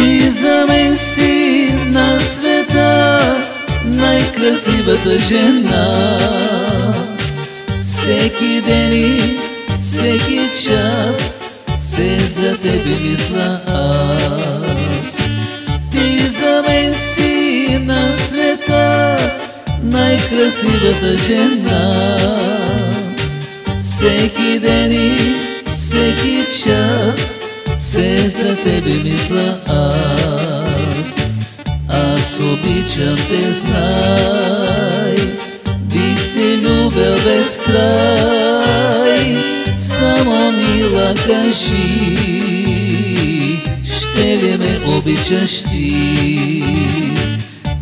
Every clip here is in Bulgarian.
Ти за мен си на света най-красивата жена. Всеки ден и всеки час се за тебе мисля аз. Ти за мен си на света най-красивата жена. Всеки ден и всеки час се за тебе мисля аз. Аз обичам те, знай. Бих те любил без край. Само мила кажи Ще ли ме обичаш ти?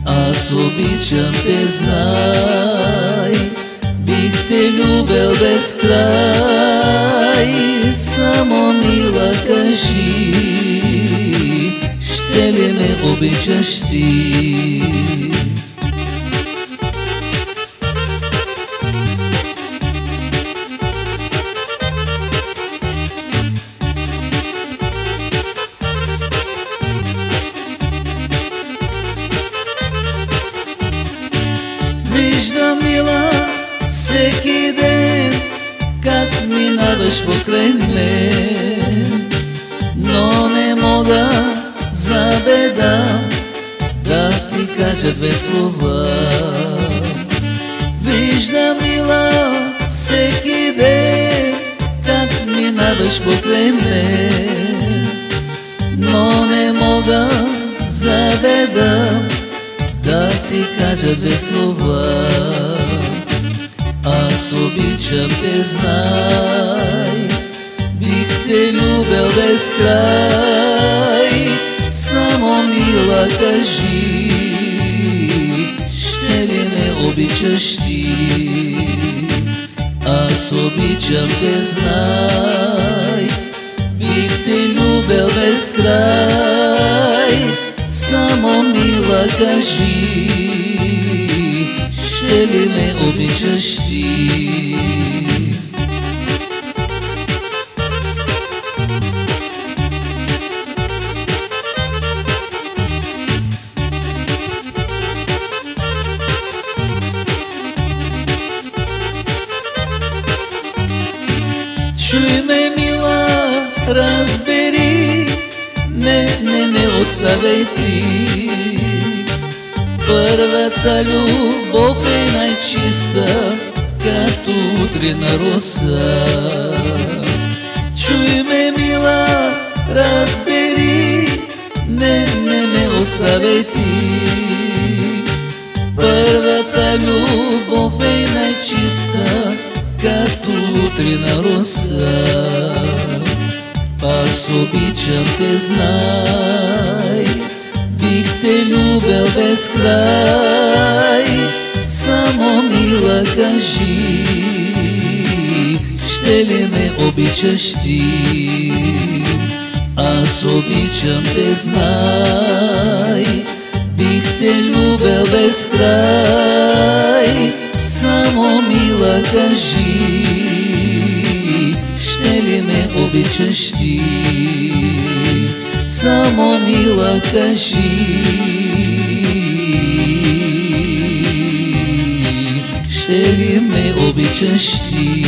Аз обичам те, знай. Бих те любил без край ме обичаш ти? Виждам мила всеки ден Как минаваш покрай мен кажа две слова Виждам мила всеки ден Как минаваш покрай мен Но не мога за беда да ти кажа две слова. Аз обичам те, знай Бих те любил без край. Само мила кажи обичаш ти? Аз обичам те, знай Бих те любил без край само мила кажи Ще ли ме обичаш ти? Чуй ме, мила, разбери. Не, не ме оставяй ти Първата любов е най-чиста Като утрина роса. Чуй ме, мила, разбери. Не, не ме оставяй ти Утрина роса аз обичам те, знай. Бих те любил без край Само мила кажи. Ще ли ме обичаш ти? Аз обичам те, знай. Бих те любил без край Само мила кажи обичаш ти? Само мила кажи Ще ли ме обичаш ти?